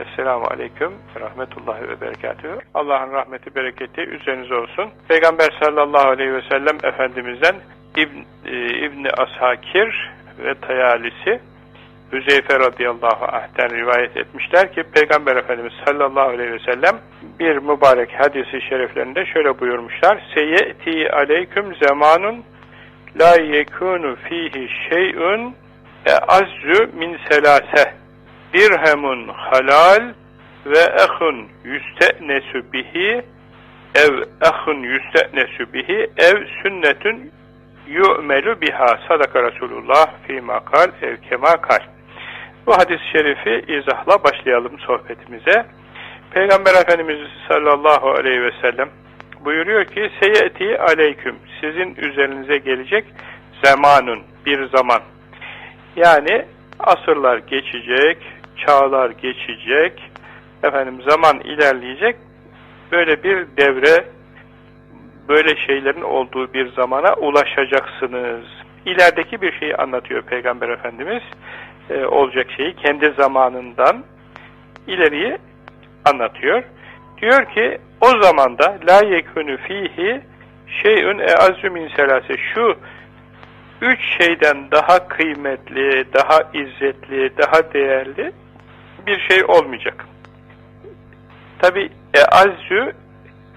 Esselamu Aleyküm ve Rahmetullahi ve Berekatühü. Allah'ın rahmeti, bereketi üzerinize olsun. Peygamber sallallahu aleyhi ve sellem Efendimiz'den İbn, e, İbni Ashakir ve Tayalisi Hüzeyfe radıyallahu anh'ten rivayet etmişler ki Peygamber Efendimiz sallallahu aleyhi ve sellem bir mübarek hadisi şeriflerinde şöyle buyurmuşlar. Seyyeti aleyküm zamanun la yekunu fihi şey'un e azzu min selase dirhemun halal ve ehun yüste'nesu bihi ev ehun yüste'nesu bihi ev sünnetün yu'melu biha sadaka Resulullah fi makal ev kemakal bu hadis-i şerifi izahla başlayalım sohbetimize. Peygamber Efendimiz sallallahu aleyhi ve sellem buyuruyor ki seyeti aleyküm sizin üzerinize gelecek zamanun bir zaman. Yani asırlar geçecek, çağlar geçecek, efendim zaman ilerleyecek. Böyle bir devre, böyle şeylerin olduğu bir zamana ulaşacaksınız. İlerideki bir şeyi anlatıyor Peygamber Efendimiz. Ee, olacak şeyi kendi zamanından ileriyi anlatıyor. Diyor ki o zamanda la yekunu fihi şeyün eazzu min selase şu üç şeyden daha kıymetli, daha izzetli, daha değerli bir şey olmayacak. Tabi eazzu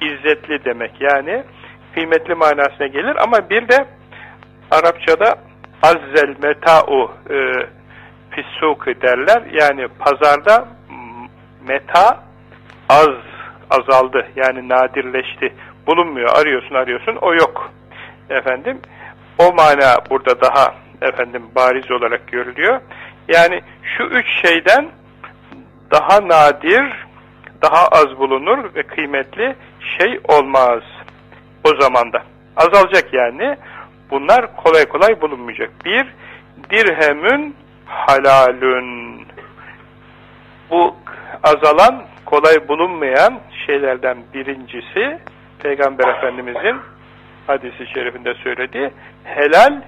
izzetli demek yani kıymetli manasına gelir ama bir de Arapçada azzel meta'u e, fissuki derler. Yani pazarda meta az azaldı. Yani nadirleşti. Bulunmuyor. Arıyorsun arıyorsun. O yok. Efendim o mana burada daha efendim bariz olarak görülüyor. Yani şu üç şeyden daha nadir, daha az bulunur ve kıymetli şey olmaz o zamanda. Azalacak yani. Bunlar kolay kolay bulunmayacak. Bir, dirhemün halalün. Bu azalan, kolay bulunmayan şeylerden birincisi Peygamber Efendimizin hadisi şerifinde söylediği helal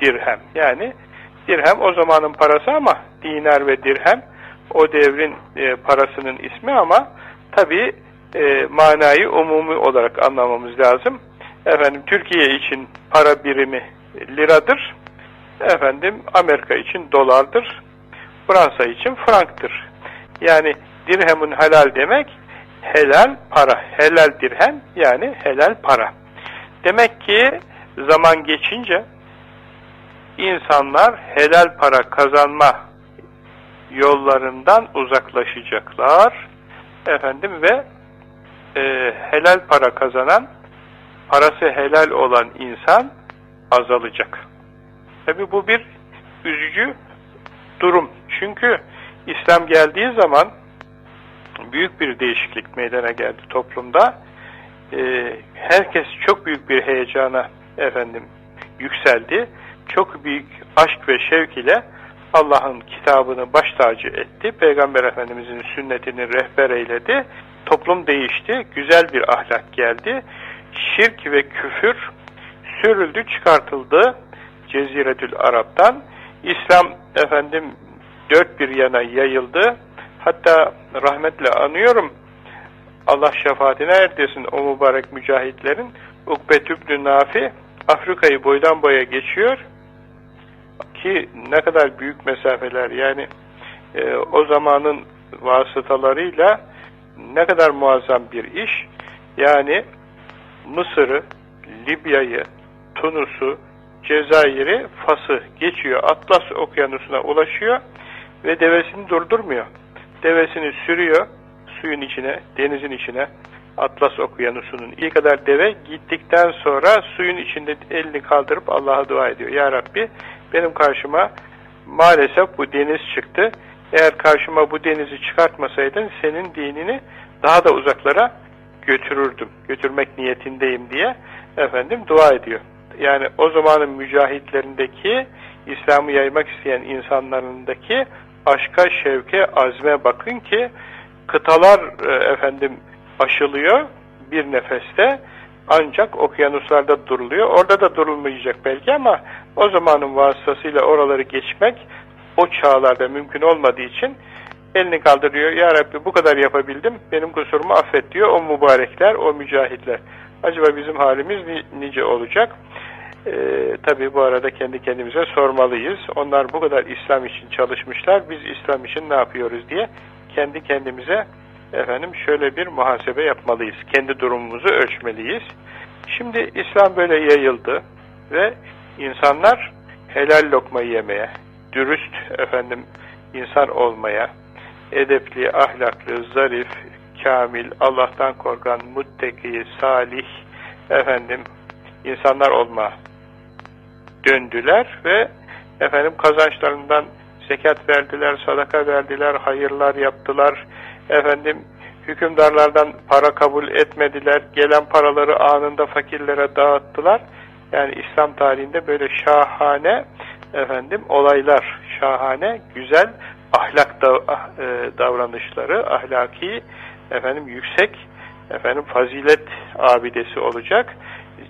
dirhem. Yani dirhem o zamanın parası ama dinar ve dirhem o devrin e, parasının ismi ama tabi e, manayı umumi olarak anlamamız lazım. Efendim Türkiye için para birimi liradır. Efendim Amerika için dolardır. Fransa için franktır. Yani dirhemun helal demek helal para. Helal dirhem yani helal para. Demek ki zaman geçince insanlar helal para kazanma yollarından uzaklaşacaklar. Efendim ve e, helal para kazanan, parası helal olan insan azalacak. Tabi bu bir üzücü durum. Çünkü İslam geldiği zaman büyük bir değişiklik meydana geldi toplumda. Ee, herkes çok büyük bir heyecana efendim yükseldi. Çok büyük aşk ve şevk ile Allah'ın kitabını baş tacı etti. Peygamber Efendimizin sünnetini rehber eyledi. Toplum değişti. Güzel bir ahlak geldi. Şirk ve küfür sürüldü, çıkartıldı. Ceziretül Arap'tan. İslam efendim dört bir yana yayıldı. Hatta rahmetle anıyorum. Allah şefaatine erdesin o mübarek mücahitlerin. Ukbetübnü Nafi Afrika'yı boydan boya geçiyor. Ki ne kadar büyük mesafeler yani e, o zamanın vasıtalarıyla ne kadar muazzam bir iş. Yani Mısır'ı, Libya'yı, Tunus'u, Cezayir'i, Fas'ı geçiyor. Atlas okyanusuna ulaşıyor ve devesini durdurmuyor. Devesini sürüyor suyun içine, denizin içine, Atlas okyanusunun iyi kadar deve gittikten sonra suyun içinde elini kaldırıp Allah'a dua ediyor. Ya Rabbi benim karşıma maalesef bu deniz çıktı. Eğer karşıma bu denizi çıkartmasaydın senin dinini daha da uzaklara götürürdüm. Götürmek niyetindeyim diye efendim dua ediyor yani o zamanın mücahitlerindeki İslam'ı yaymak isteyen insanlarındaki aşka, şevke, azme bakın ki kıtalar e, efendim aşılıyor bir nefeste ancak okyanuslarda duruluyor. Orada da durulmayacak belki ama o zamanın vasıtasıyla oraları geçmek o çağlarda mümkün olmadığı için elini kaldırıyor. Ya Rabbi bu kadar yapabildim. Benim kusurumu affet diyor. O mübarekler, o mücahitler. Acaba bizim halimiz nice olacak? Ee, tabii bu arada kendi kendimize sormalıyız. Onlar bu kadar İslam için çalışmışlar. Biz İslam için ne yapıyoruz diye kendi kendimize efendim şöyle bir muhasebe yapmalıyız. Kendi durumumuzu ölçmeliyiz. Şimdi İslam böyle yayıldı ve insanlar helal lokmayı yemeye, dürüst efendim insan olmaya, edepli, ahlaklı, zarif, kamil, Allah'tan korkan, mutteki, salih, efendim insanlar olma döndüler ve efendim kazançlarından zekat verdiler, sadaka verdiler, hayırlar yaptılar. Efendim hükümdarlardan para kabul etmediler. Gelen paraları anında fakirlere dağıttılar. Yani İslam tarihinde böyle şahane efendim olaylar, şahane, güzel ahlak da, e, davranışları, ahlaki efendim yüksek efendim fazilet abidesi olacak.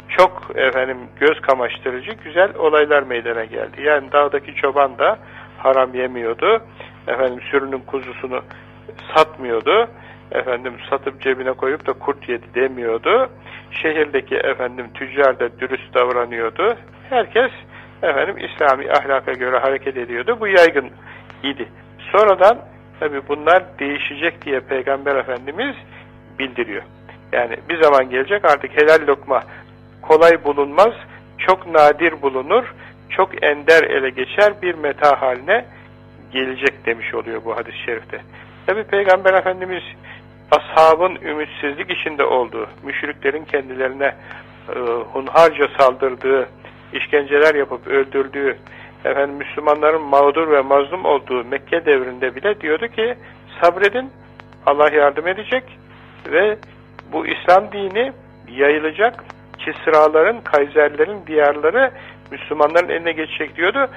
Çok efendim göz kamaştırıcı güzel olaylar meydana geldi. Yani dağdaki çoban da haram yemiyordu. Efendim sürünün kuzusunu satmıyordu. Efendim satıp cebine koyup da kurt yedi demiyordu. Şehirdeki efendim tüccar da dürüst davranıyordu. Herkes efendim İslami ahlaka göre hareket ediyordu. Bu yaygın idi. Sonradan tabi bunlar değişecek diye Peygamber Efendimiz bildiriyor. Yani bir zaman gelecek artık helal lokma kolay bulunmaz, çok nadir bulunur, çok ender ele geçer bir meta haline gelecek demiş oluyor bu hadis-i şerifte. Tabi Peygamber Efendimiz ashabın ümitsizlik içinde olduğu, müşriklerin kendilerine e, hunharca saldırdığı, işkenceler yapıp öldürdüğü, efendim Müslümanların mağdur ve mazlum olduğu Mekke devrinde bile diyordu ki sabredin, Allah yardım edecek ve bu İslam dini yayılacak, Kisraların, Kayserlerin diyarları Müslümanların eline geçecek diyordu.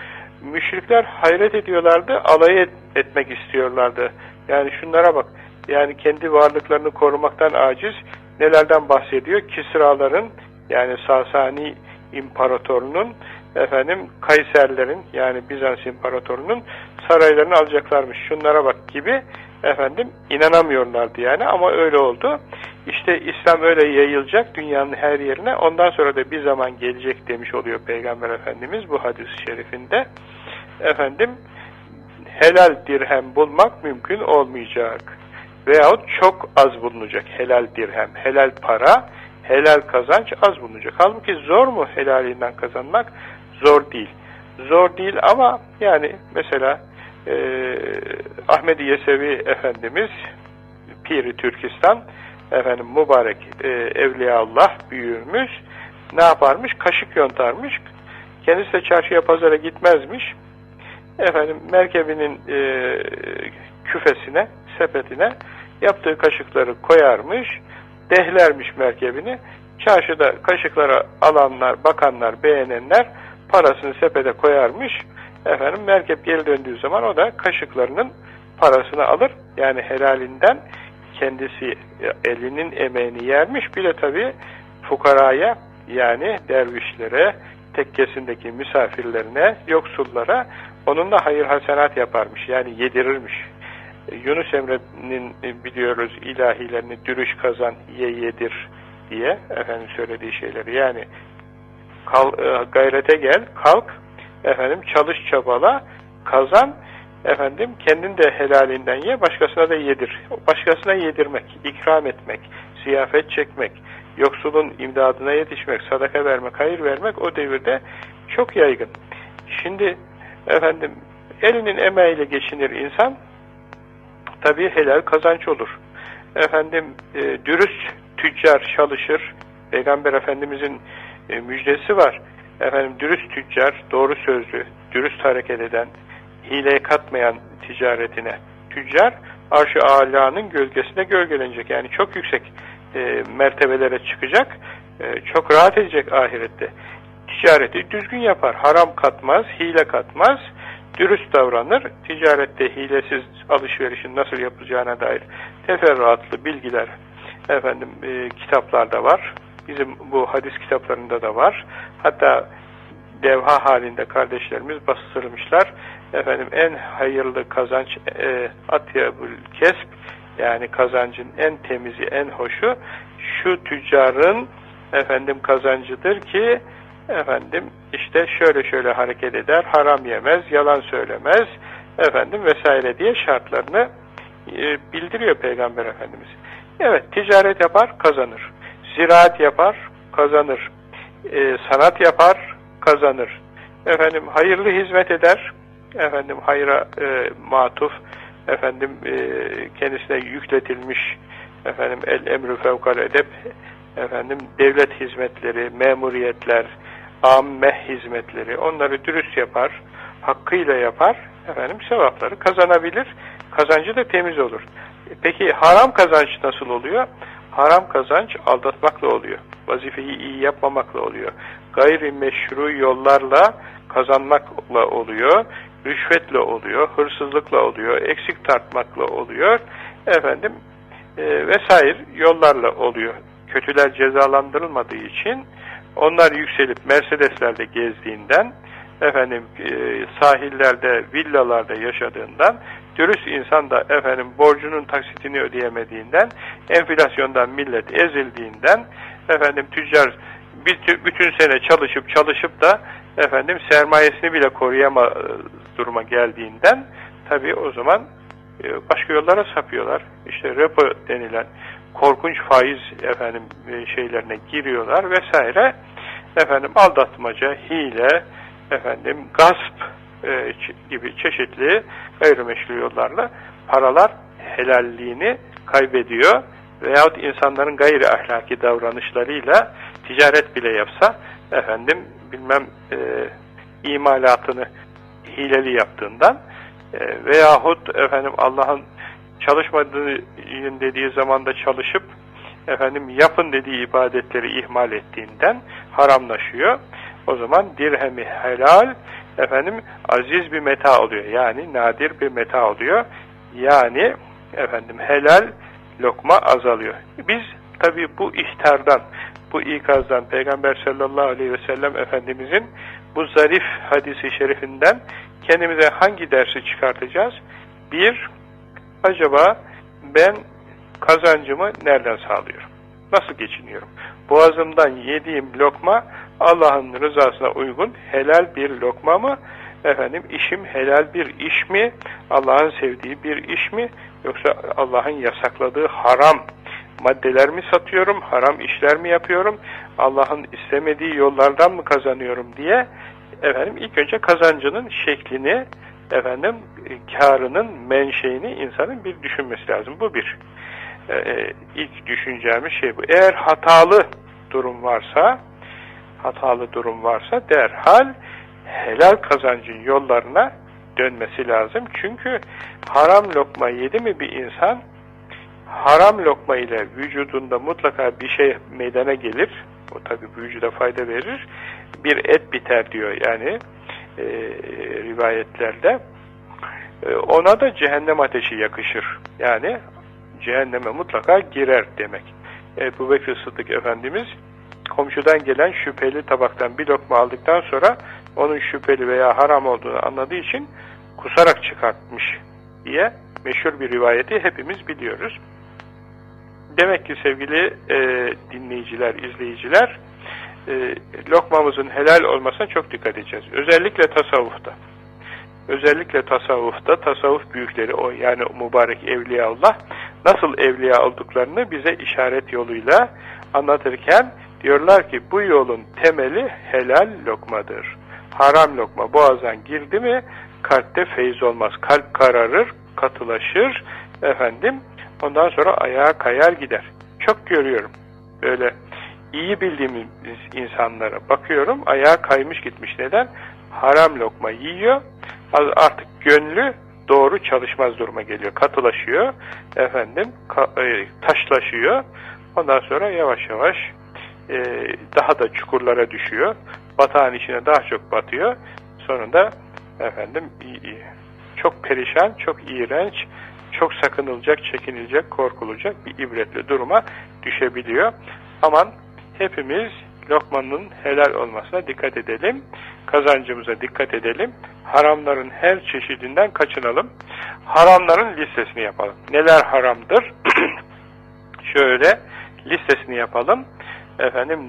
Müşrikler hayret ediyorlardı, alay et, etmek istiyorlardı. Yani şunlara bak, yani kendi varlıklarını korumaktan aciz nelerden bahsediyor? Kisraların yani Sasani İmparatorunun efendim Kayserlerin yani Bizans İmparatorunun saraylarını alacaklarmış. Şunlara bak gibi efendim inanamıyorlardı yani ama öyle oldu. İşte İslam öyle yayılacak dünyanın her yerine. Ondan sonra da bir zaman gelecek demiş oluyor Peygamber Efendimiz bu hadis-i şerifinde. Efendim helal dirhem bulmak mümkün olmayacak. Veyahut çok az bulunacak helal dirhem, helal para, helal kazanç az bulunacak. Halbuki zor mu helalinden kazanmak? Zor değil. Zor değil ama yani mesela e, Ahmet Yesevi Efendimiz Piri Türkistan efendim mübarek e, Evliyaullah büyüğümüz ne yaparmış? Kaşık yontarmış. Kendisi de çarşıya pazara gitmezmiş. Efendim merkebinin e, küfesine, sepetine yaptığı kaşıkları koyarmış, dehlermiş merkebini. Çarşıda kaşıkları alanlar, bakanlar, beğenenler parasını sepete koyarmış. Efendim merkep geri döndüğü zaman o da kaşıklarının parasını alır. Yani helalinden kendisi elinin emeğini yermiş. Bir de tabii fukaraya yani dervişlere, tekkesindeki misafirlerine, yoksullara onunla hayır hasenat yaparmış. Yani yedirirmiş. Yunus Emre'nin biliyoruz ilahilerini dürüş kazan ye yedir diye efendim söylediği şeyleri. Yani kal, e, gayrete gel, kalk, efendim çalış çabala, kazan, efendim kendin de helalinden ye, başkasına da yedir. Başkasına yedirmek, ikram etmek, ziyafet çekmek, yoksulun imdadına yetişmek, sadaka vermek, hayır vermek o devirde çok yaygın. Şimdi efendim elinin emeğiyle geçinir insan, tabii helal kazanç olur. Efendim e, dürüst tüccar çalışır. Peygamber Efendimizin e, müjdesi var. Efendim dürüst tüccar, doğru sözlü, dürüst hareket eden, hileye katmayan ticaretine tüccar arş-ı alanın gölgesinde gölgelenecek. Yani çok yüksek e, mertebelere çıkacak. E, çok rahat edecek ahirette. Ticareti düzgün yapar. Haram katmaz, hile katmaz dürüst davranır, ticarette hilesiz alışverişin nasıl yapılacağına dair teferruatlı bilgiler efendim e, kitaplarda var. Bizim bu hadis kitaplarında da var. Hatta devha halinde kardeşlerimiz bastırmışlar. Efendim en hayırlı kazanç e, atyabül kesb yani kazancın en temizi, en hoşu şu tüccarın efendim kazancıdır ki efendim işte şöyle şöyle hareket eder, haram yemez, yalan söylemez efendim vesaire diye şartlarını e, bildiriyor Peygamber Efendimiz. Evet, ticaret yapar, kazanır. Ziraat yapar, kazanır. E, sanat yapar, kazanır. Efendim hayırlı hizmet eder, efendim hayra e, matuf, efendim e, kendisine yükletilmiş efendim el emrü fevkal edep efendim devlet hizmetleri, memuriyetler, amme hizmetleri onları dürüst yapar, hakkıyla yapar, efendim sevapları kazanabilir. Kazancı da temiz olur. Peki haram kazanç nasıl oluyor? Haram kazanç aldatmakla oluyor. Vazifeyi iyi yapmamakla oluyor. Gayri meşru yollarla kazanmakla oluyor. Rüşvetle oluyor, hırsızlıkla oluyor, eksik tartmakla oluyor. Efendim e, vesaire yollarla oluyor. Kötüler cezalandırılmadığı için onlar yükselip Mercedes'lerde gezdiğinden efendim e, sahillerde, villalarda yaşadığından dürüst insan da efendim borcunun taksitini ödeyemediğinden enflasyondan millet ezildiğinden efendim tüccar bütün, sene çalışıp çalışıp da efendim sermayesini bile koruyama duruma geldiğinden tabii o zaman e, başka yollara sapıyorlar. İşte repo denilen korkunç faiz efendim e, şeylerine giriyorlar vesaire. Efendim aldatmaca, hile, efendim gasp e, gibi çeşitli gayrimeşru yollarla paralar helalliğini kaybediyor veyahut insanların gayri ahlaki davranışlarıyla ticaret bile yapsa efendim bilmem e, imalatını hileli yaptığından e, veyahut efendim Allah'ın çalışmadığın dediği zamanda çalışıp efendim yapın dediği ibadetleri ihmal ettiğinden haramlaşıyor. O zaman dirhemi helal efendim aziz bir meta oluyor. Yani nadir bir meta oluyor. Yani efendim helal lokma azalıyor. Biz tabi bu ihtardan, bu ikazdan Peygamber sallallahu aleyhi ve sellem Efendimizin bu zarif hadisi şerifinden kendimize hangi dersi çıkartacağız? Bir, acaba ben kazancımı nereden sağlıyorum? Nasıl geçiniyorum? Boğazımdan yediğim lokma Allah'ın rızasına uygun helal bir lokma mı? Efendim işim helal bir iş mi? Allah'ın sevdiği bir iş mi? Yoksa Allah'ın yasakladığı haram maddeler mi satıyorum? Haram işler mi yapıyorum? Allah'ın istemediği yollardan mı kazanıyorum diye efendim ilk önce kazancının şeklini efendim karının menşeini insanın bir düşünmesi lazım. Bu bir. Ee, ilk düşüneceğimiz şey bu. Eğer hatalı durum varsa hatalı durum varsa derhal helal kazancın yollarına dönmesi lazım. Çünkü haram lokma yedi mi bir insan haram lokma ile vücudunda mutlaka bir şey meydana gelir. O tabi vücuda fayda verir. Bir et biter diyor yani e, rivayetlerde. E, ona da cehennem ateşi yakışır. Yani cehenneme mutlaka girer demek. Ebu Bekir Sıddık Efendimiz komşudan gelen şüpheli tabaktan bir lokma aldıktan sonra onun şüpheli veya haram olduğunu anladığı için kusarak çıkartmış diye meşhur bir rivayeti hepimiz biliyoruz. Demek ki sevgili e, dinleyiciler, izleyiciler, e, lokmamızın helal olmasına çok dikkat edeceğiz. Özellikle tasavvufta. Özellikle tasavvufta, tasavvuf büyükleri, o yani mübarek evliyaullah, nasıl evliya olduklarını bize işaret yoluyla anlatırken diyorlar ki bu yolun temeli helal lokmadır. Haram lokma boğazdan girdi mi kalpte feyiz olmaz. Kalp kararır, katılaşır, efendim Ondan sonra ayağa kayar gider. Çok görüyorum. Böyle iyi bildiğimiz insanlara bakıyorum. Ayağa kaymış gitmiş. Neden? Haram lokma yiyor. Artık gönlü doğru çalışmaz duruma geliyor. Katılaşıyor. Efendim e, taşlaşıyor. Ondan sonra yavaş yavaş e, daha da çukurlara düşüyor. Batağın içine daha çok batıyor. Sonunda efendim çok perişan, çok iğrenç, çok sakınılacak, çekinilecek, korkulacak bir ibretli duruma düşebiliyor. Aman hepimiz lokmanın helal olmasına dikkat edelim. kazancımıza dikkat edelim. Haramların her çeşidinden kaçınalım. Haramların listesini yapalım. Neler haramdır? Şöyle listesini yapalım. Efendim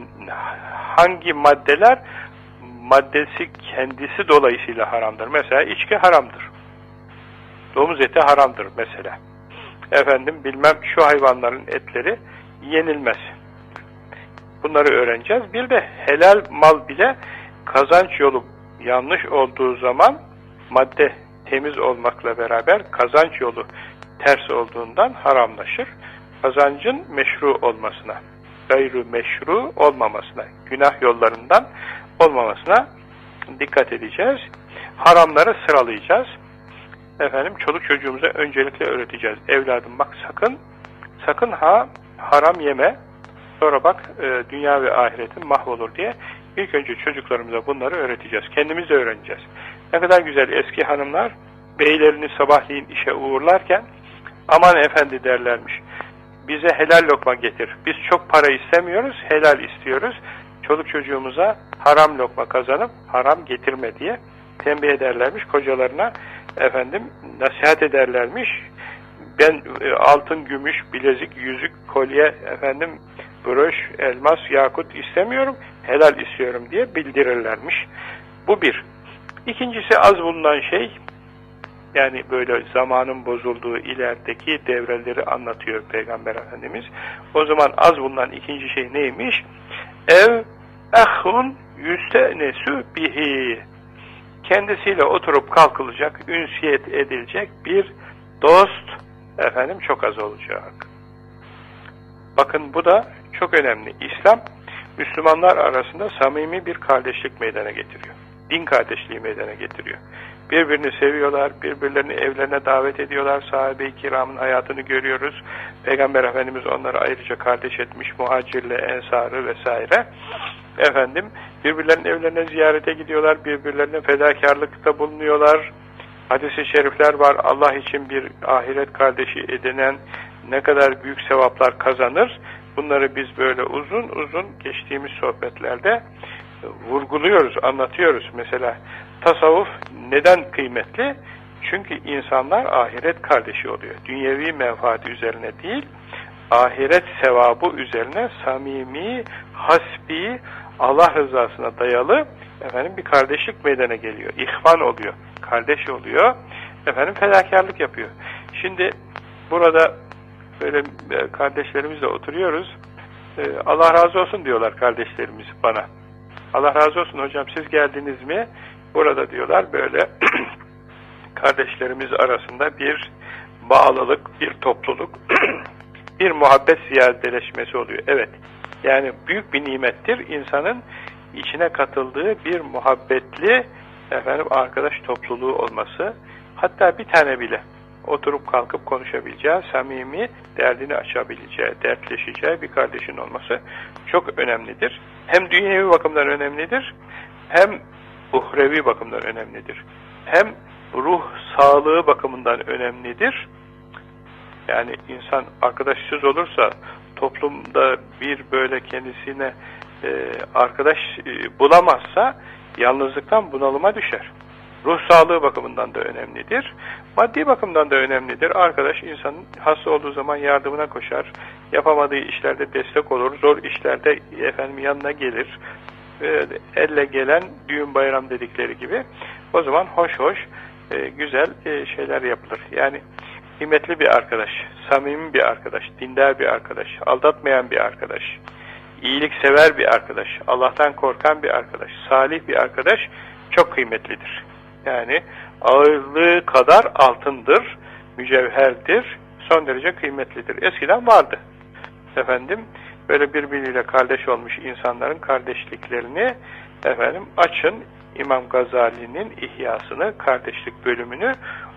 hangi maddeler maddesi kendisi dolayısıyla haramdır. Mesela içki haramdır. Domuz eti haramdır mesela. Efendim bilmem şu hayvanların etleri yenilmez. Bunları öğreneceğiz. Bir de helal mal bile kazanç yolu yanlış olduğu zaman madde temiz olmakla beraber kazanç yolu ters olduğundan haramlaşır. Kazancın meşru olmasına, gayrı meşru olmamasına, günah yollarından olmamasına dikkat edeceğiz. Haramları sıralayacağız. Efendim çoluk çocuğumuza öncelikle öğreteceğiz. Evladım bak sakın, sakın ha haram yeme, sonra bak e, dünya ve ahiretin mahvolur diye ilk önce çocuklarımıza bunları öğreteceğiz. Kendimiz de öğreneceğiz. Ne kadar güzel eski hanımlar beylerini sabahleyin işe uğurlarken aman efendi derlermiş. Bize helal lokma getir. Biz çok para istemiyoruz, helal istiyoruz. Çoluk çocuğumuza haram lokma kazanıp haram getirme diye tembih ederlermiş kocalarına efendim nasihat ederlermiş. Ben e, altın, gümüş, bilezik, yüzük, kolye, efendim broş, elmas, yakut istemiyorum, helal istiyorum diye bildirirlermiş. Bu bir. İkincisi az bulunan şey, yani böyle zamanın bozulduğu ilerideki devreleri anlatıyor Peygamber Efendimiz. O zaman az bulunan ikinci şey neymiş? Ev ehun yüstenesü bihi. Kendisiyle oturup kalkılacak, ünsiyet edilecek bir dost efendim çok az olacak. Bakın bu da çok önemli. İslam, Müslümanlar arasında samimi bir kardeşlik meydana getiriyor. Din kardeşliği meydana getiriyor. Birbirini seviyorlar, birbirlerini evlerine davet ediyorlar. Sahabe-i kiramın hayatını görüyoruz. Peygamber Efendimiz onları ayrıca kardeş etmiş, muhacirle, ensarı vesaire. Efendim, birbirlerinin evlerine ziyarete gidiyorlar, birbirlerine fedakarlıkta bulunuyorlar. Hadis-i şerifler var, Allah için bir ahiret kardeşi edinen ne kadar büyük sevaplar kazanır. Bunları biz böyle uzun uzun geçtiğimiz sohbetlerde vurguluyoruz, anlatıyoruz. Mesela tasavvuf neden kıymetli? Çünkü insanlar ahiret kardeşi oluyor. Dünyevi menfaati üzerine değil, ahiret sevabı üzerine samimi, hasbi, Allah rızasına dayalı efendim bir kardeşlik meydana geliyor. İhvan oluyor. Kardeş oluyor. Efendim fedakarlık yapıyor. Şimdi burada böyle e, kardeşlerimizle oturuyoruz. E, Allah razı olsun diyorlar kardeşlerimiz bana. Allah razı olsun hocam siz geldiniz mi? Burada diyorlar böyle kardeşlerimiz arasında bir bağlılık, bir topluluk, bir muhabbet ziyadeleşmesi oluyor. Evet. Yani büyük bir nimettir insanın içine katıldığı bir muhabbetli efendim arkadaş topluluğu olması. Hatta bir tane bile oturup kalkıp konuşabileceği, samimi, derdini açabileceği, dertleşeceği bir kardeşin olması çok önemlidir. Hem dünyevi bakımdan önemlidir, hem uhrevi bakımdan önemlidir. Hem ruh sağlığı bakımından önemlidir. Yani insan arkadaşsız olursa toplumda bir böyle kendisine e, arkadaş e, bulamazsa yalnızlıktan bunalıma düşer. Ruh sağlığı bakımından da önemlidir. Maddi bakımdan da önemlidir. Arkadaş insanın hasta olduğu zaman yardımına koşar. Yapamadığı işlerde destek olur. Zor işlerde efendim yanına gelir. E, elle gelen düğün bayram dedikleri gibi. O zaman hoş hoş e, güzel e, şeyler yapılır. Yani kıymetli bir arkadaş, samimi bir arkadaş, dindar bir arkadaş, aldatmayan bir arkadaş, iyiliksever bir arkadaş, Allah'tan korkan bir arkadaş, salih bir arkadaş çok kıymetlidir. Yani ağırlığı kadar altındır, mücevherdir, son derece kıymetlidir. Eskiden vardı. Efendim, böyle birbiriyle kardeş olmuş insanların kardeşliklerini efendim açın İmam Gazali'nin İhyasını, kardeşlik bölümünü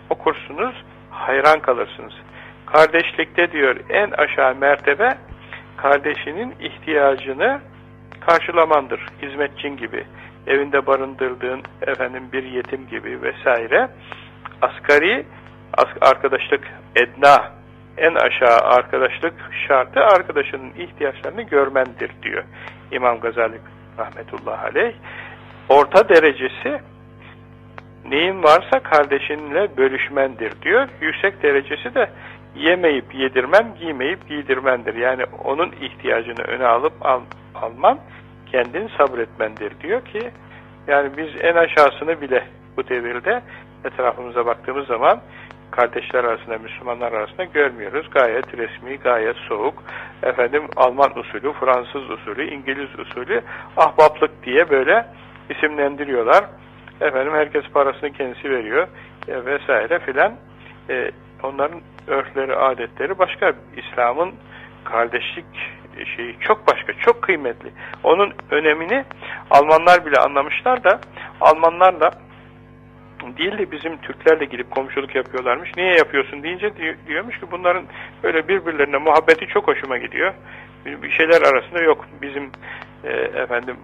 okursunuz, hayran kalırsınız. Kardeşlikte diyor en aşağı mertebe kardeşinin ihtiyacını karşılamandır. Hizmetçin gibi, evinde barındırdığın efendim bir yetim gibi vesaire. Asgari arkadaşlık edna en aşağı arkadaşlık şartı arkadaşının ihtiyaçlarını görmendir diyor İmam Gazali rahmetullahi aleyh. orta derecesi neyin varsa kardeşinle bölüşmendir diyor. Yüksek derecesi de yemeyip yedirmen, giymeyip giydirmendir. Yani onun ihtiyacını öne alıp al, alman, kendin sabretmendir diyor ki, yani biz en aşağısını bile bu devirde etrafımıza baktığımız zaman kardeşler arasında, Müslümanlar arasında görmüyoruz. Gayet resmi, gayet soğuk. Efendim Alman usulü, Fransız usulü, İngiliz usulü ahbaplık diye böyle isimlendiriyorlar. Efendim herkes parasını kendisi veriyor e, vesaire filan. E, onların örfleri, adetleri başka. İslam'ın kardeşlik şeyi çok başka, çok kıymetli. Onun önemini Almanlar bile anlamışlar da Almanlar da değil de bizim Türklerle gidip komşuluk yapıyorlarmış. Niye yapıyorsun deyince diyormuş ki bunların böyle birbirlerine muhabbeti çok hoşuma gidiyor. Bir şeyler arasında yok. Bizim e, efendim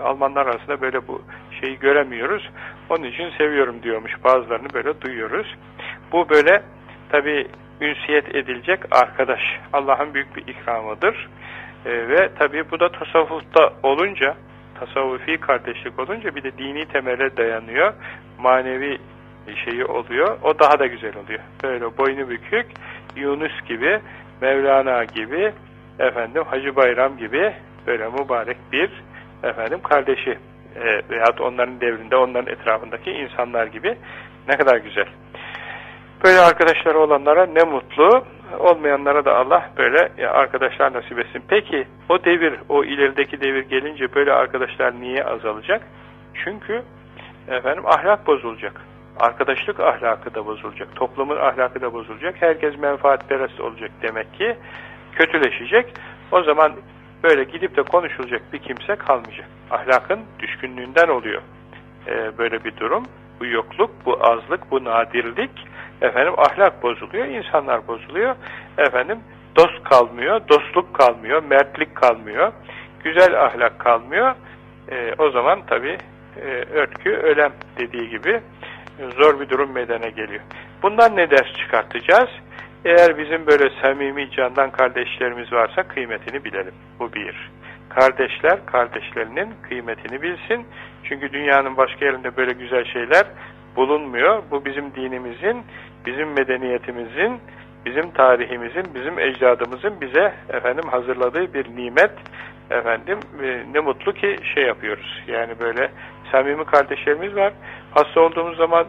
Almanlar arasında böyle bu şeyi göremiyoruz. Onun için seviyorum diyormuş. Bazılarını böyle duyuyoruz. Bu böyle tabi ünsiyet edilecek arkadaş. Allah'ın büyük bir ikramıdır. E, ve tabi bu da tasavvufta olunca tasavvufi kardeşlik olunca bir de dini temele dayanıyor. Manevi şeyi oluyor. O daha da güzel oluyor. Böyle boynu bükük, Yunus gibi, Mevlana gibi, efendim Hacı Bayram gibi böyle mübarek bir efendim kardeşi e, veyahut onların devrinde, onların etrafındaki insanlar gibi ne kadar güzel. Böyle arkadaşları olanlara ne mutlu, olmayanlara da Allah böyle arkadaşlar nasip etsin. Peki o devir, o ilerideki devir gelince böyle arkadaşlar niye azalacak? Çünkü efendim ahlak bozulacak. Arkadaşlık ahlakı da bozulacak. Toplumun ahlakı da bozulacak. Herkes menfaatperest olacak demek ki. Kötüleşecek. O zaman böyle gidip de konuşulacak bir kimse kalmayacak. Ahlakın düşkünlüğünden oluyor ee, böyle bir durum. Bu yokluk, bu azlık, bu nadirlik efendim ahlak bozuluyor, insanlar bozuluyor. Efendim dost kalmıyor, dostluk kalmıyor, mertlik kalmıyor, güzel ahlak kalmıyor. E, o zaman tabi e, örtkü ölem dediği gibi zor bir durum meydana geliyor. Bundan ne ders çıkartacağız? Eğer bizim böyle samimi candan kardeşlerimiz varsa kıymetini bilelim. Bu bir. Kardeşler kardeşlerinin kıymetini bilsin. Çünkü dünyanın başka yerinde böyle güzel şeyler bulunmuyor. Bu bizim dinimizin, bizim medeniyetimizin, bizim tarihimizin, bizim ecdadımızın bize efendim hazırladığı bir nimet. Efendim e, ne mutlu ki şey yapıyoruz. Yani böyle samimi kardeşlerimiz var. Hasta olduğumuz zaman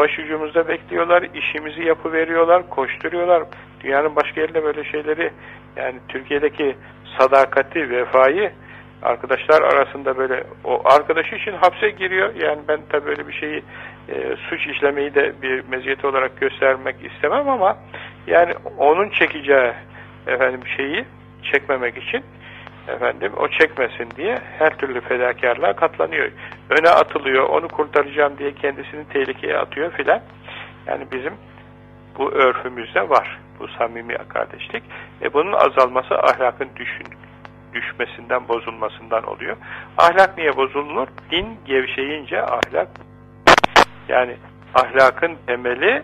başucumuzda bekliyorlar, işimizi yapıveriyorlar, koşturuyorlar. Dünyanın başka yerinde böyle şeyleri yani Türkiye'deki sadakati, vefayı arkadaşlar arasında böyle o arkadaşı için hapse giriyor. Yani ben tabii böyle bir şeyi e, suç işlemeyi de bir meziyeti olarak göstermek istemem ama yani onun çekeceği efendim şeyi çekmemek için efendim o çekmesin diye her türlü fedakarlığa katlanıyor. Öne atılıyor, onu kurtaracağım diye kendisini tehlikeye atıyor filan. Yani bizim bu örfümüzde var. Bu samimi kardeşlik. E bunun azalması ahlakın düşün, düşmesinden, bozulmasından oluyor. Ahlak niye bozulur? Din gevşeyince ahlak yani ahlakın temeli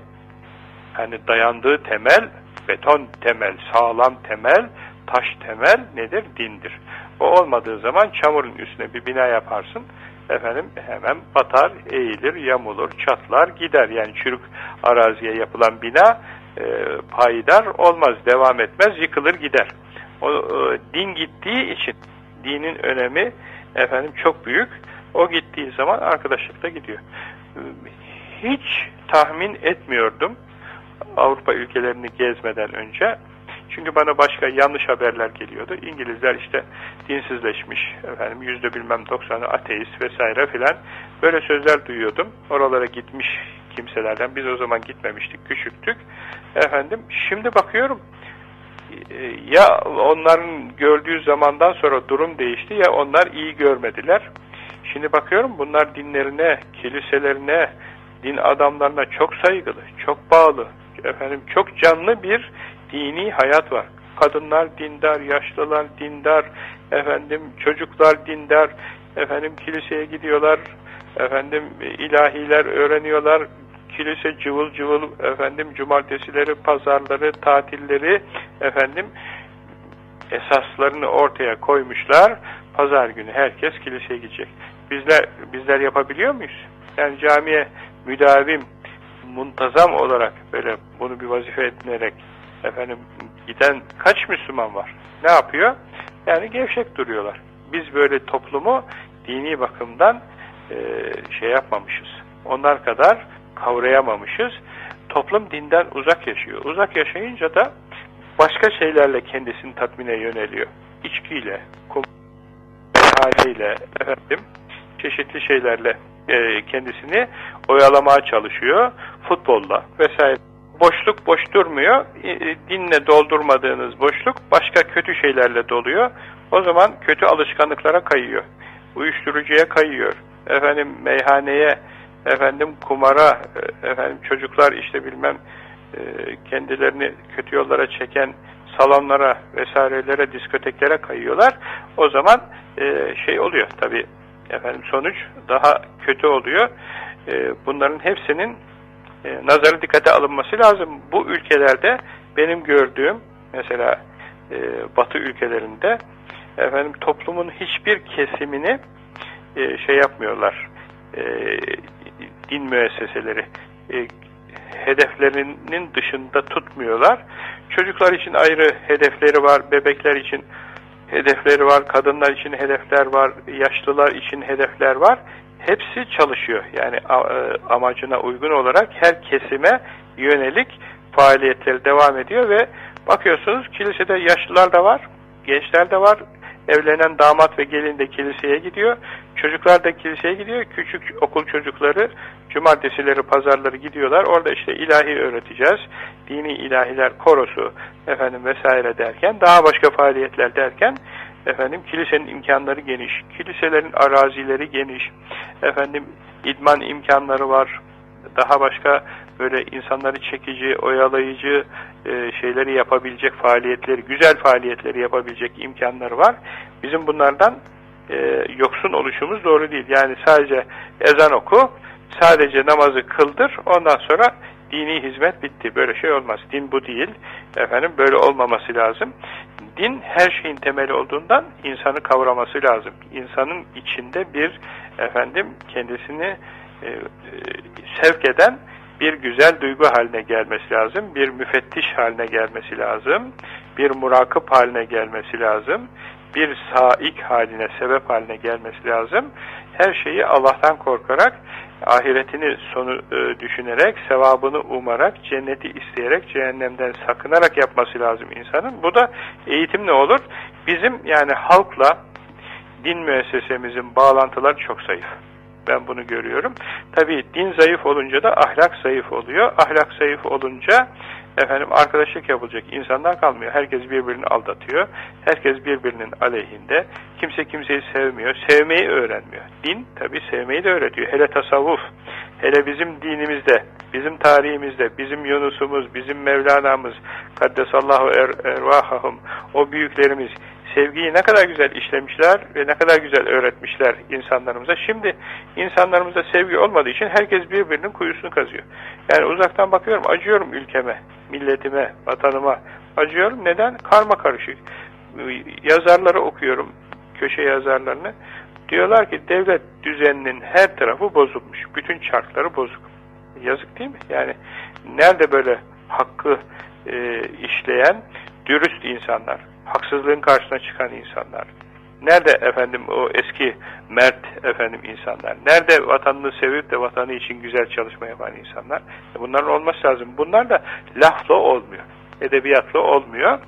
hani dayandığı temel beton temel, sağlam temel, taş temel nedir? Dindir. O olmadığı zaman çamurun üstüne bir bina yaparsın. Efendim hemen batar, eğilir, yamulur, çatlar, gider. Yani çürük araziye yapılan bina e, payidar olmaz, devam etmez, yıkılır gider. O, e, din gittiği için dinin önemi efendim çok büyük. O gittiği zaman arkadaşlık da gidiyor. Hiç tahmin etmiyordum Avrupa ülkelerini gezmeden önce. Çünkü bana başka yanlış haberler geliyordu. İngilizler işte dinsizleşmiş, efendim yüzde bilmem doksanı ateist vesaire filan böyle sözler duyuyordum. Oralara gitmiş kimselerden biz o zaman gitmemiştik, küçüktük. Efendim şimdi bakıyorum ya onların gördüğü zamandan sonra durum değişti ya onlar iyi görmediler. Şimdi bakıyorum bunlar dinlerine, kiliselerine, din adamlarına çok saygılı, çok bağlı, efendim çok canlı bir dini hayat var. Kadınlar dindar, yaşlılar dindar, efendim çocuklar dindar, efendim kiliseye gidiyorlar, efendim ilahiler öğreniyorlar, kilise cıvıl cıvıl efendim cumartesileri, pazarları, tatilleri efendim esaslarını ortaya koymuşlar. Pazar günü herkes kiliseye gidecek. Bizler bizler yapabiliyor muyuz? Yani camiye müdavim, muntazam olarak böyle bunu bir vazife edinerek efendim giden kaç Müslüman var? Ne yapıyor? Yani gevşek duruyorlar. Biz böyle toplumu dini bakımdan e, şey yapmamışız. Onlar kadar kavrayamamışız. Toplum dinden uzak yaşıyor. Uzak yaşayınca da başka şeylerle kendisini tatmine yöneliyor. İçkiyle, meyhaneyle, efendim, çeşitli şeylerle e, kendisini oyalamaya çalışıyor. Futbolla vesaire. Boşluk boş durmuyor. E, dinle doldurmadığınız boşluk başka kötü şeylerle doluyor. O zaman kötü alışkanlıklara kayıyor. Uyuşturucuya kayıyor. Efendim meyhaneye, efendim kumara, e, efendim çocuklar işte bilmem e, kendilerini kötü yollara çeken salonlara vesairelere, diskoteklere kayıyorlar. O zaman e, şey oluyor tabi efendim sonuç daha kötü oluyor. E, bunların hepsinin e, nazarı dikkate alınması lazım. Bu ülkelerde benim gördüğüm mesela e, Batı ülkelerinde efendim toplumun hiçbir kesimini e, şey yapmıyorlar. E, din müesseseleri e, hedeflerinin dışında tutmuyorlar. Çocuklar için ayrı hedefleri var, bebekler için hedefleri var, kadınlar için hedefler var, yaşlılar için hedefler var. Hepsi çalışıyor. Yani e, amacına uygun olarak her kesime yönelik faaliyetleri devam ediyor ve bakıyorsunuz kilisede yaşlılar da var, gençler de var, evlenen damat ve gelin de kiliseye gidiyor. Çocuklar da kiliseye gidiyor. Küçük okul çocukları cumartesileri, pazarları gidiyorlar. Orada işte ilahi öğreteceğiz. Dini ilahiler korosu efendim vesaire derken daha başka faaliyetler derken efendim kilisenin imkanları geniş. Kiliselerin arazileri geniş. Efendim idman imkanları var. Daha başka böyle insanları çekici, oyalayıcı e, şeyleri yapabilecek faaliyetleri, güzel faaliyetleri yapabilecek imkanları var. Bizim bunlardan e, yoksun oluşumuz doğru değil. Yani sadece ezan oku, sadece namazı kıldır, ondan sonra dini hizmet bitti. Böyle şey olmaz. Din bu değil. Efendim böyle olmaması lazım. Din her şeyin temeli olduğundan insanı kavraması lazım. İnsanın içinde bir efendim kendisini e, e, sevk eden bir güzel duygu haline gelmesi lazım, bir müfettiş haline gelmesi lazım, bir murakip haline gelmesi lazım, bir saik haline, sebep haline gelmesi lazım. Her şeyi Allah'tan korkarak, ahiretini sonu e, düşünerek, sevabını umarak, cenneti isteyerek, cehennemden sakınarak yapması lazım insanın. Bu da eğitim ne olur? Bizim yani halkla din müessesemizin bağlantıları çok zayıf. Ben bunu görüyorum. Tabi din zayıf olunca da ahlak zayıf oluyor. Ahlak zayıf olunca efendim arkadaşlık yapılacak insanlar kalmıyor. Herkes birbirini aldatıyor. Herkes birbirinin aleyhinde. Kimse kimseyi sevmiyor. Sevmeyi öğrenmiyor. Din tabi sevmeyi de öğretiyor. Hele tasavvuf. Hele bizim dinimizde, bizim tarihimizde, bizim Yunus'umuz, bizim Mevlana'mız, Kaddesallahu er, ervahahum, o büyüklerimiz sevgiyi ne kadar güzel işlemişler ve ne kadar güzel öğretmişler insanlarımıza. Şimdi insanlarımızda sevgi olmadığı için herkes birbirinin kuyusunu kazıyor. Yani uzaktan bakıyorum, acıyorum ülkeme, milletime, vatanıma. Acıyorum. Neden? Karma karışık. Yazarları okuyorum, köşe yazarlarını. Diyorlar ki devlet düzeninin her tarafı bozulmuş. Bütün çarkları bozuk. Yazık değil mi? Yani nerede böyle hakkı e, işleyen dürüst insanlar, haksızlığın karşısına çıkan insanlar. Nerede efendim o eski mert efendim insanlar? Nerede vatanını sevip de vatanı için güzel çalışma yapan insanlar? E bunların olması lazım. Bunlar da lafla olmuyor. Edebiyatla olmuyor.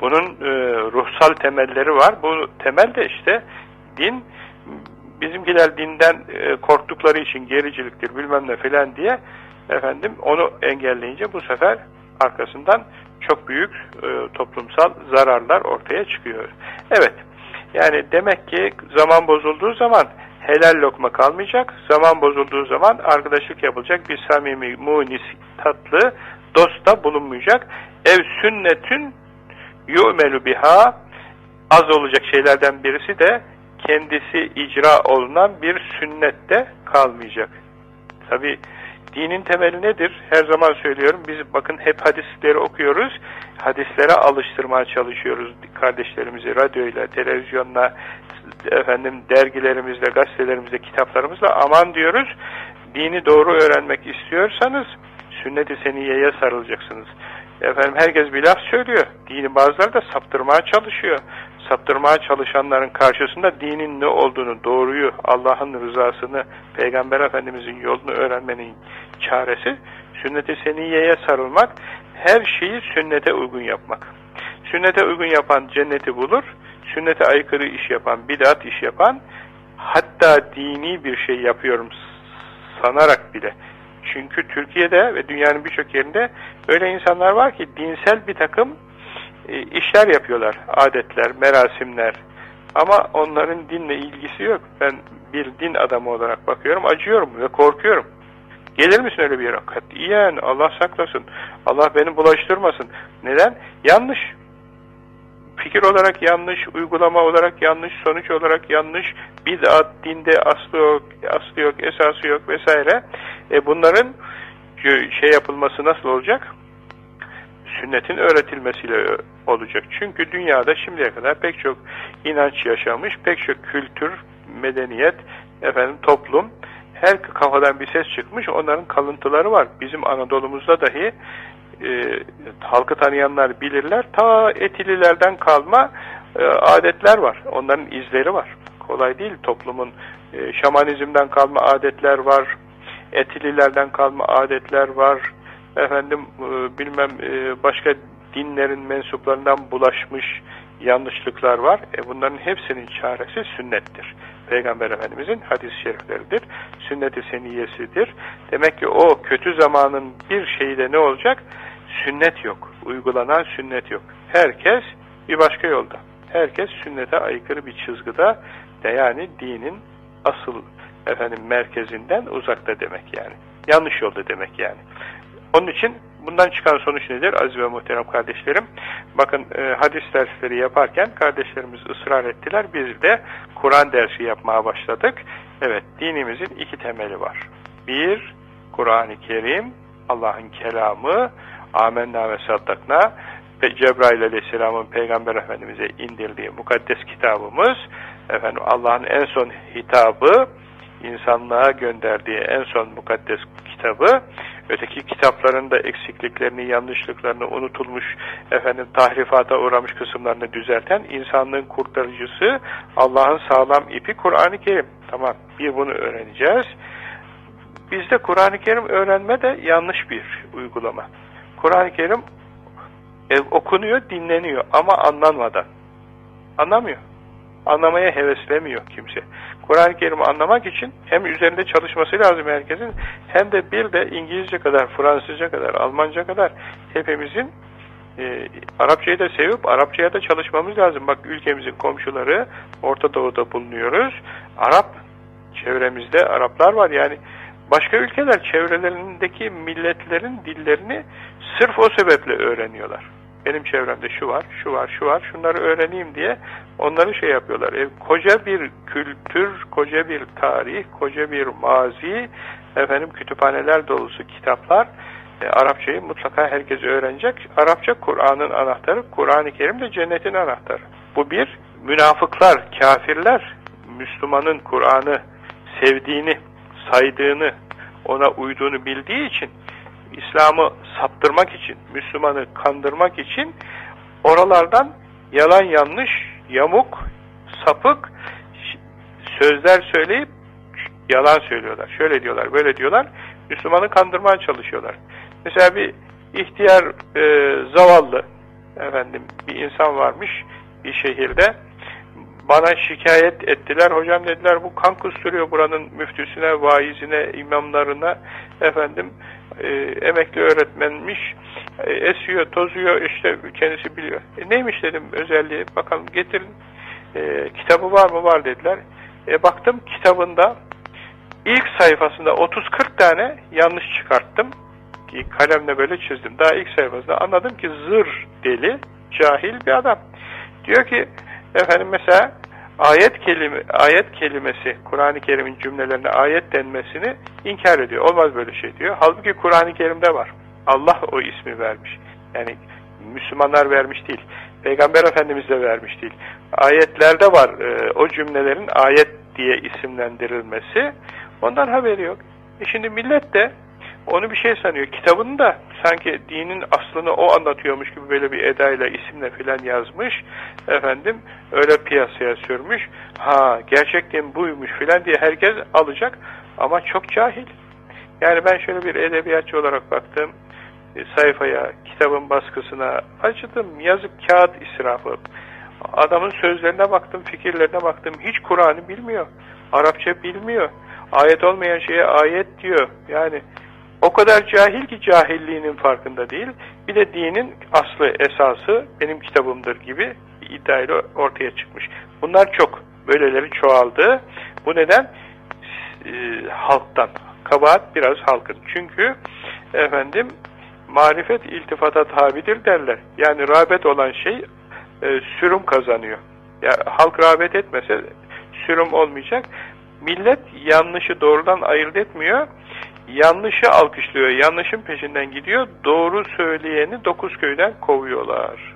Bunun e, ruhsal temelleri var. Bu temel de işte din bizimkiler dinden e, korktukları için gericiliktir bilmem ne filan diye efendim onu engelleyince bu sefer arkasından çok büyük e, toplumsal zararlar ortaya çıkıyor. Evet, yani demek ki zaman bozulduğu zaman helal lokma kalmayacak, zaman bozulduğu zaman arkadaşlık yapılacak bir samimi, munis, tatlı dost da bulunmayacak. Ev sünnetün yu'melu biha az olacak şeylerden birisi de kendisi icra olunan bir sünnette kalmayacak. Tabi Dinin temeli nedir? Her zaman söylüyorum. Biz bakın hep hadisleri okuyoruz. Hadislere alıştırmaya çalışıyoruz kardeşlerimizi. Radyoyla, televizyonla, efendim dergilerimizle, gazetelerimizle, kitaplarımızla aman diyoruz. Dini doğru öğrenmek istiyorsanız sünnet-i seniyeye sarılacaksınız. Efendim herkes bir laf söylüyor. Dini bazıları da saptırmaya çalışıyor. Saptırmaya çalışanların karşısında dinin ne olduğunu, doğruyu, Allah'ın rızasını, Peygamber Efendimizin yolunu öğrenmenin çaresi sünnet-i seniyeye sarılmak, her şeyi sünnete uygun yapmak. Sünnete uygun yapan cenneti bulur, sünnete aykırı iş yapan, bidat iş yapan, hatta dini bir şey yapıyorum sanarak bile. Çünkü Türkiye'de ve dünyanın birçok yerinde öyle insanlar var ki dinsel bir takım e, işler yapıyorlar. Adetler, merasimler. Ama onların dinle ilgisi yok. Ben bir din adamı olarak bakıyorum, acıyorum ve korkuyorum. Gelir misin öyle bir yere? Katiyen Allah saklasın. Allah beni bulaştırmasın. Neden? Yanlış. Fikir olarak yanlış, uygulama olarak yanlış, sonuç olarak yanlış, bid'at, dinde aslı yok, aslı yok, esası yok vesaire. E bunların şey yapılması nasıl olacak? Sünnetin öğretilmesiyle olacak. Çünkü dünyada şimdiye kadar pek çok inanç yaşamış, pek çok kültür, medeniyet, efendim toplum, her kafadan bir ses çıkmış, onların kalıntıları var. Bizim Anadolu'muzda dahi e, halkı tanıyanlar bilirler, ta Etililerden kalma e, adetler var. Onların izleri var. Kolay değil toplumun e, şamanizmden kalma adetler var, Etililerden kalma adetler var, efendim e, bilmem e, başka dinlerin mensuplarından bulaşmış yanlışlıklar var. E bunların hepsinin çaresi sünnettir. Peygamber Efendimizin hadis-i şerifleridir. Sünnet-i seniyesidir. Demek ki o kötü zamanın bir şeyi de ne olacak? Sünnet yok. Uygulanan sünnet yok. Herkes bir başka yolda. Herkes sünnete aykırı bir çizgide de yani dinin asıl efendim merkezinden uzakta demek yani. Yanlış yolda demek yani. Onun için bundan çıkan sonuç nedir aziz ve muhterem kardeşlerim? Bakın e, hadis dersleri yaparken kardeşlerimiz ısrar ettiler. Biz de Kur'an dersi yapmaya başladık. Evet dinimizin iki temeli var. Bir, Kur'an-ı Kerim, Allah'ın kelamı, amenna ve saddakna, Cebrail aleyhisselamın peygamber efendimize indirdiği mukaddes kitabımız, efendim Allah'ın en son hitabı, insanlığa gönderdiği en son mukaddes kitabı, öteki kitapların da eksikliklerini, yanlışlıklarını, unutulmuş, efendim tahrifata uğramış kısımlarını düzelten insanlığın kurtarıcısı Allah'ın sağlam ipi Kur'an-ı Kerim. Tamam, bir bunu öğreneceğiz. Bizde Kur'an-ı Kerim öğrenme de yanlış bir uygulama. Kur'an-ı Kerim e, okunuyor, dinleniyor ama anlanmadan. Anlamıyor. Anlamaya heveslemiyor kimse. Kur'an-ı Kerim'i anlamak için hem üzerinde çalışması lazım herkesin hem de bir de İngilizce kadar, Fransızca kadar, Almanca kadar hepimizin e, Arapçayı da sevip Arapçaya da çalışmamız lazım. Bak ülkemizin komşuları Orta Doğu'da bulunuyoruz. Arap çevremizde Araplar var yani başka ülkeler çevrelerindeki milletlerin dillerini sırf o sebeple öğreniyorlar benim çevremde şu var, şu var, şu var, şunları öğreneyim diye onları şey yapıyorlar. E, koca bir kültür, koca bir tarih, koca bir mazi, efendim kütüphaneler dolusu kitaplar, e, Arapçayı mutlaka herkes öğrenecek. Arapça Kur'an'ın anahtarı, Kur'an-ı Kerim de cennetin anahtarı. Bu bir, münafıklar, kafirler, Müslümanın Kur'an'ı sevdiğini, saydığını, ona uyduğunu bildiği için İslam'ı saptırmak için, Müslümanı kandırmak için oralardan yalan yanlış, yamuk, sapık sözler söyleyip yalan söylüyorlar. Şöyle diyorlar, böyle diyorlar. Müslümanı kandırmaya çalışıyorlar. Mesela bir ihtiyar e, zavallı efendim bir insan varmış bir şehirde bana şikayet ettiler. Hocam dediler bu kan kusturuyor buranın müftüsüne, vaizine, imamlarına efendim e, emekli öğretmenmiş e, esiyor, tozuyor işte kendisi biliyor. E, neymiş dedim özelliği bakalım getirin e, kitabı var mı var dediler. E, baktım kitabında ilk sayfasında 30-40 tane yanlış çıkarttım ki kalemle böyle çizdim. Daha ilk sayfasında anladım ki zır deli, cahil bir adam. Diyor ki efendim mesela ayet kelime ayet kelimesi Kur'an-ı Kerim'in cümlelerine ayet denmesini inkar ediyor. Olmaz böyle şey diyor. Halbuki Kur'an-ı Kerim'de var. Allah o ismi vermiş. Yani Müslümanlar vermiş değil. Peygamber Efendimiz de vermiş değil. Ayetlerde var e, o cümlelerin ayet diye isimlendirilmesi. Ondan haberi yok. E şimdi millet de onu bir şey sanıyor. Kitabını da sanki dinin aslını o anlatıyormuş gibi böyle bir edayla, isimle filan yazmış. Efendim öyle piyasaya sürmüş. Ha gerçekten buymuş filan diye herkes alacak ama çok cahil. Yani ben şöyle bir edebiyatçı olarak baktım e, sayfaya, kitabın baskısına acıdım. Yazık kağıt israfı. Adamın sözlerine baktım, fikirlerine baktım. Hiç Kur'an'ı bilmiyor. Arapça bilmiyor. Ayet olmayan şeye ayet diyor. Yani o kadar cahil ki cahilliğinin farkında değil. Bir de dinin aslı, esası benim kitabımdır gibi iddiayla ortaya çıkmış. Bunlar çok. Böyleleri çoğaldı. Bu neden? E, halktan. Kabahat biraz halkın. Çünkü efendim marifet iltifata tabidir derler. Yani rağbet olan şey e, sürüm kazanıyor. Ya, halk rağbet etmese sürüm olmayacak. Millet yanlışı doğrudan ayırt etmiyor. Yanlışı alkışlıyor. Yanlışın peşinden gidiyor. Doğru söyleyeni dokuz köyden kovuyorlar.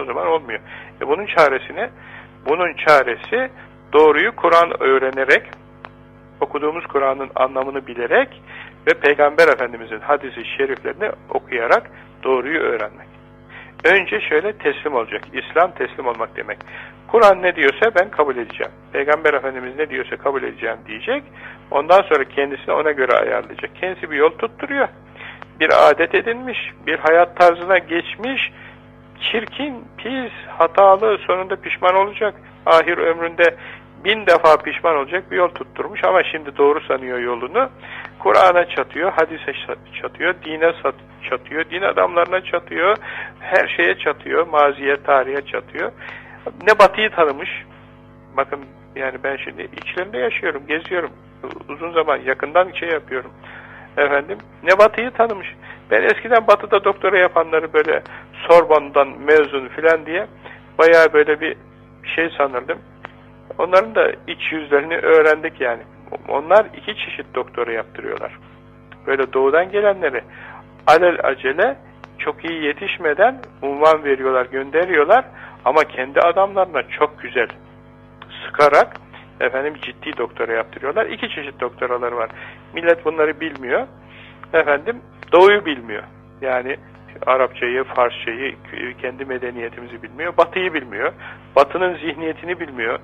O zaman olmuyor. E bunun çaresine bunun çaresi doğruyu Kur'an öğrenerek okuduğumuz Kur'an'ın anlamını bilerek ve Peygamber Efendimiz'in hadisi şeriflerini okuyarak doğruyu öğrenmek. Önce şöyle teslim olacak. İslam teslim olmak demek. Kur'an ne diyorsa ben kabul edeceğim. Peygamber Efendimiz ne diyorsa kabul edeceğim diyecek. Ondan sonra kendisini ona göre ayarlayacak. Kendisi bir yol tutturuyor. Bir adet edinmiş, bir hayat tarzına geçmiş, çirkin, pis, hatalı, sonunda pişman olacak. Ahir ömründe bin defa pişman olacak bir yol tutturmuş ama şimdi doğru sanıyor yolunu. Kur'an'a çatıyor, hadise çatıyor, dine çatıyor, din adamlarına çatıyor, her şeye çatıyor, maziye, tarihe çatıyor. Ne batıyı tanımış, bakın yani ben şimdi içlerinde yaşıyorum, geziyorum, uzun zaman yakından şey yapıyorum. Efendim, ne batıyı tanımış. Ben eskiden batıda doktora yapanları böyle Sorbon'dan mezun filan diye bayağı böyle bir şey sanırdım. Onların da iç yüzlerini öğrendik yani. Onlar iki çeşit doktora yaptırıyorlar. Böyle doğudan gelenleri alel acele çok iyi yetişmeden unvan veriyorlar, gönderiyorlar ama kendi adamlarına çok güzel sıkarak efendim ciddi doktora yaptırıyorlar. İki çeşit doktoraları var. Millet bunları bilmiyor. Efendim doğuyu bilmiyor. Yani Arapçayı, Farsçayı, kendi medeniyetimizi bilmiyor. Batıyı bilmiyor. Batının zihniyetini bilmiyor.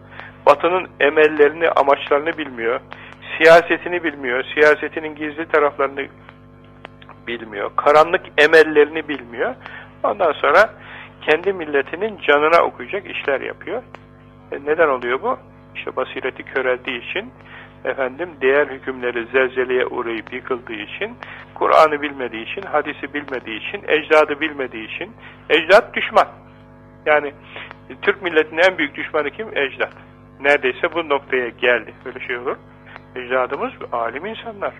Batının emellerini, amaçlarını bilmiyor. Siyasetini bilmiyor. Siyasetinin gizli taraflarını bilmiyor. Karanlık emellerini bilmiyor. Ondan sonra kendi milletinin canına okuyacak işler yapıyor. E neden oluyor bu? İşte basireti köreldiği için efendim diğer hükümleri zelzeleye uğrayıp yıkıldığı için, Kur'an'ı bilmediği için, hadisi bilmediği için, ecdadı bilmediği için, ecdat düşman. Yani Türk milletinin en büyük düşmanı kim? Ecdat. Neredeyse bu noktaya geldi. Böyle şey olur. Ecdadımız alim insanlar.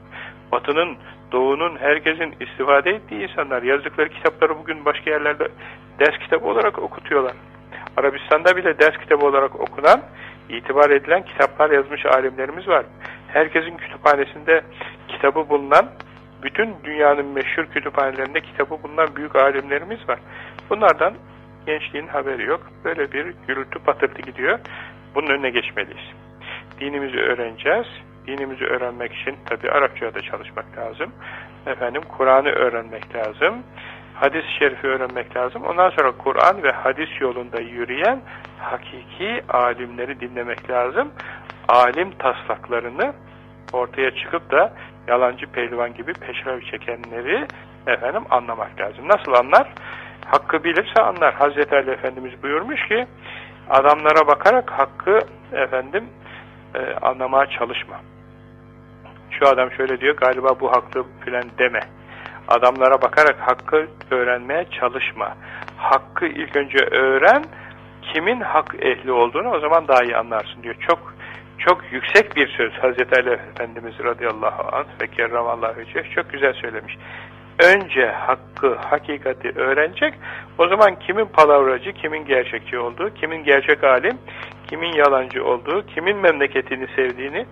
Batının, doğunun, herkesin istifade ettiği insanlar. Yazdıkları kitapları bugün başka yerlerde ders kitabı olarak okutuyorlar. Arabistan'da bile ders kitabı olarak okunan itibar edilen kitaplar yazmış alimlerimiz var. Herkesin kütüphanesinde kitabı bulunan, bütün dünyanın meşhur kütüphanelerinde kitabı bulunan büyük alimlerimiz var. Bunlardan gençliğin haberi yok. Böyle bir gürültü patırtı gidiyor. Bunun önüne geçmeliyiz. Dinimizi öğreneceğiz. Dinimizi öğrenmek için tabi Arapçaya da çalışmak lazım. Efendim Kur'an'ı öğrenmek lazım hadis-i şerifi öğrenmek lazım. Ondan sonra Kur'an ve hadis yolunda yürüyen hakiki alimleri dinlemek lazım. Alim taslaklarını ortaya çıkıp da yalancı pehlivan gibi peşrev çekenleri efendim anlamak lazım. Nasıl anlar? Hakkı bilirse anlar. Hazreti Ali Efendimiz buyurmuş ki adamlara bakarak hakkı efendim e, anlamaya çalışma. Şu adam şöyle diyor galiba bu haklı filan deme adamlara bakarak hakkı öğrenmeye çalışma. Hakkı ilk önce öğren, kimin hak ehli olduğunu o zaman daha iyi anlarsın diyor. Çok çok yüksek bir söz Hazreti Ali Efendimiz radıyallahu anh ve kerramallahu vecih çok güzel söylemiş. Önce hakkı, hakikati öğrenecek, o zaman kimin palavracı, kimin gerçekçi olduğu, kimin gerçek alim, kimin yalancı olduğu, kimin memleketini sevdiğini,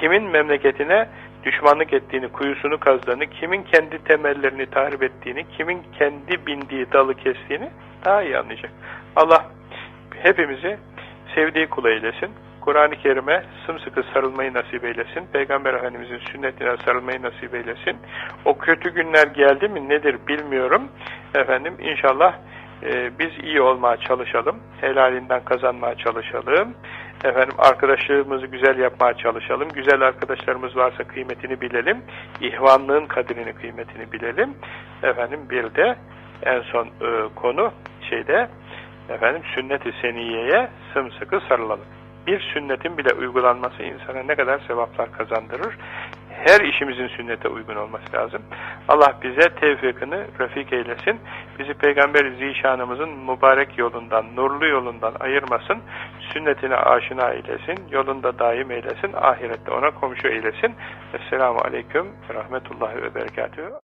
kimin memleketine düşmanlık ettiğini, kuyusunu kazdığını, kimin kendi temellerini tahrip ettiğini, kimin kendi bindiği dalı kestiğini daha iyi anlayacak. Allah hepimizi sevdiği kula eylesin. Kur'an-ı Kerim'e sımsıkı sarılmayı nasip eylesin. Peygamber Efendimiz'in sünnetine sarılmayı nasip eylesin. O kötü günler geldi mi nedir bilmiyorum. Efendim inşallah e, biz iyi olmaya çalışalım. Helalinden kazanmaya çalışalım. Efendim arkadaşlığımızı güzel yapmaya çalışalım. Güzel arkadaşlarımız varsa kıymetini bilelim. İhvanlığın kadrini kıymetini bilelim. Efendim bir de en son e, konu şeyde efendim sünnet-i seniyeye sımsıkı sarılalım. Bir sünnetin bile uygulanması insana ne kadar sevaplar kazandırır. Her işimizin sünnete uygun olması lazım. Allah bize tevfikini refik eylesin. Bizi Peygamber Zişanımızın mübarek yolundan, nurlu yolundan ayırmasın. Sünnetine aşina eylesin. Yolunda daim eylesin. Ahirette ona komşu eylesin. Esselamu Aleyküm ve Rahmetullahi ve Berekatühü.